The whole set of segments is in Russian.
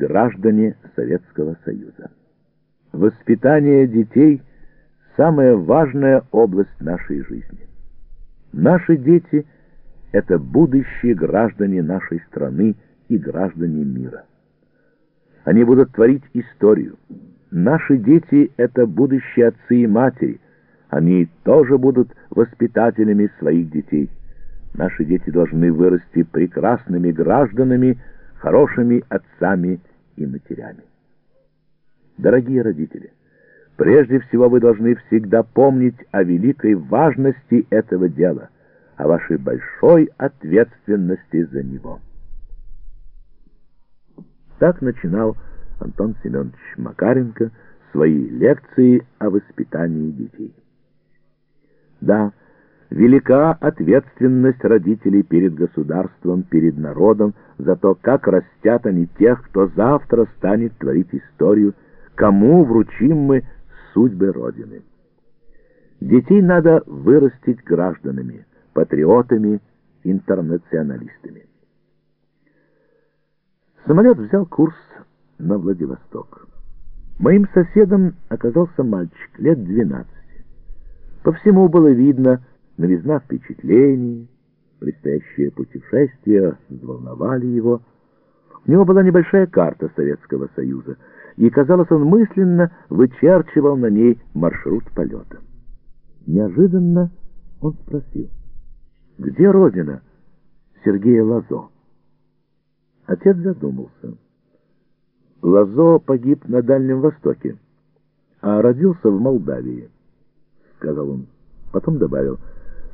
граждане Советского Союза. Воспитание детей – самая важная область нашей жизни. Наши дети – это будущие граждане нашей страны и граждане мира. Они будут творить историю. Наши дети — это будущие отцы и матери. Они тоже будут воспитателями своих детей. Наши дети должны вырасти прекрасными гражданами, хорошими отцами и матерями. Дорогие родители, прежде всего вы должны всегда помнить о великой важности этого дела, о вашей большой ответственности за него. Так начинал Антон Семенович Макаренко свои лекции о воспитании детей. Да, велика ответственность родителей перед государством, перед народом за то, как растят они тех, кто завтра станет творить историю, кому вручим мы судьбы Родины. Детей надо вырастить гражданами, патриотами, интернационалистами. Самолет взял курс на Владивосток. Моим соседом оказался мальчик лет 12. По всему было видно новизна впечатлений, предстоящее путешествие взволновали его. У него была небольшая карта Советского Союза, и, казалось, он мысленно вычерчивал на ней маршрут полета. Неожиданно он спросил, «Где родина Сергея Лазо?» Отец задумался. Лазо погиб на Дальнем Востоке, а родился в Молдавии, сказал он. Потом добавил,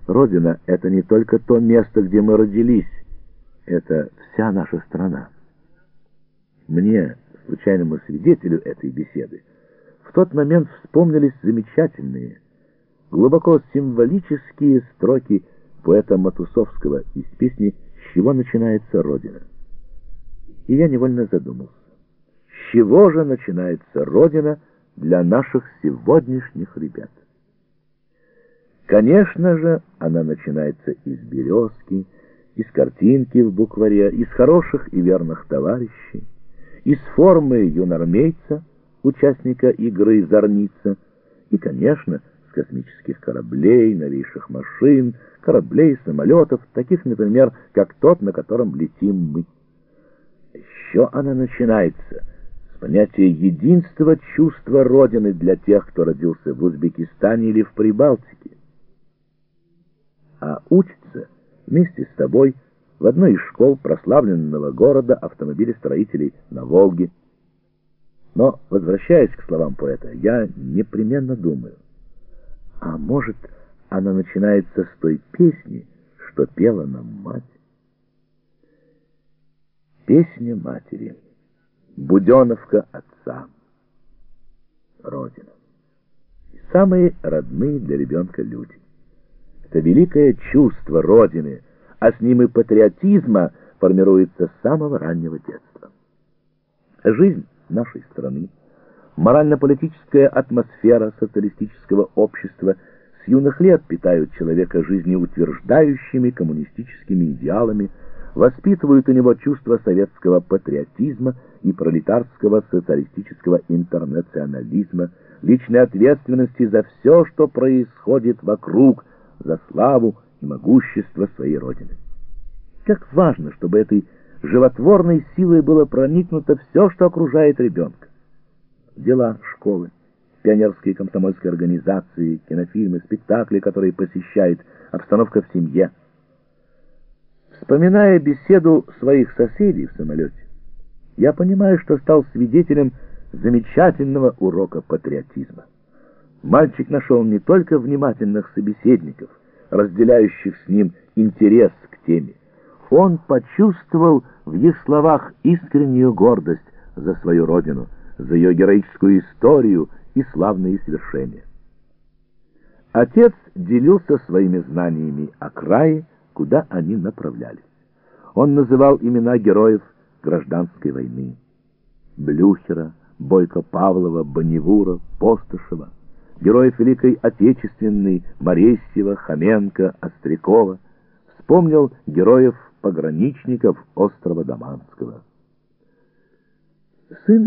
Родина — это не только то место, где мы родились, это вся наша страна. Мне, случайному свидетелю этой беседы, в тот момент вспомнились замечательные, глубоко символические строки поэта Матусовского из песни «С чего начинается Родина?» и я невольно задумался. С чего же начинается Родина для наших сегодняшних ребят? Конечно же, она начинается из березки, из картинки в букваре, из хороших и верных товарищей, из формы юнормейца, участника игры «Зорница», и, конечно, с космических кораблей, новейших машин, кораблей, самолетов, таких, например, как тот, на котором летим мы еще она начинается с понятия единства чувства Родины для тех, кто родился в Узбекистане или в Прибалтике. А учится вместе с тобой в одной из школ прославленного города автомобилестроителей на Волге. Но, возвращаясь к словам поэта, я непременно думаю, а может, она начинается с той песни, что пела нам мать? Песня матери, Буденовка отца, Родина. И самые родные для ребенка люди. Это великое чувство Родины, а с ним и патриотизма формируется с самого раннего детства. Жизнь нашей страны, морально-политическая атмосфера социалистического общества с юных лет питают человека жизнеутверждающими коммунистическими идеалами, воспитывают у него чувство советского патриотизма и пролетарского социалистического интернационализма, личной ответственности за все, что происходит вокруг, за славу и могущество своей Родины. Как важно, чтобы этой животворной силой было проникнуто все, что окружает ребенка. Дела школы, пионерские комсомольские организации, кинофильмы, спектакли, которые посещает, обстановка в семье – Вспоминая беседу своих соседей в самолете, я понимаю, что стал свидетелем замечательного урока патриотизма. Мальчик нашел не только внимательных собеседников, разделяющих с ним интерес к теме. Он почувствовал в их словах искреннюю гордость за свою родину, за ее героическую историю и славные свершения. Отец делился своими знаниями о крае, куда они направлялись. Он называл имена героев гражданской войны. Блюхера, Бойко Павлова, Бонневура, Постышева, героев Великой Отечественной, Моресьева, Хоменко, Острякова, вспомнил героев пограничников острова Даманского. Сын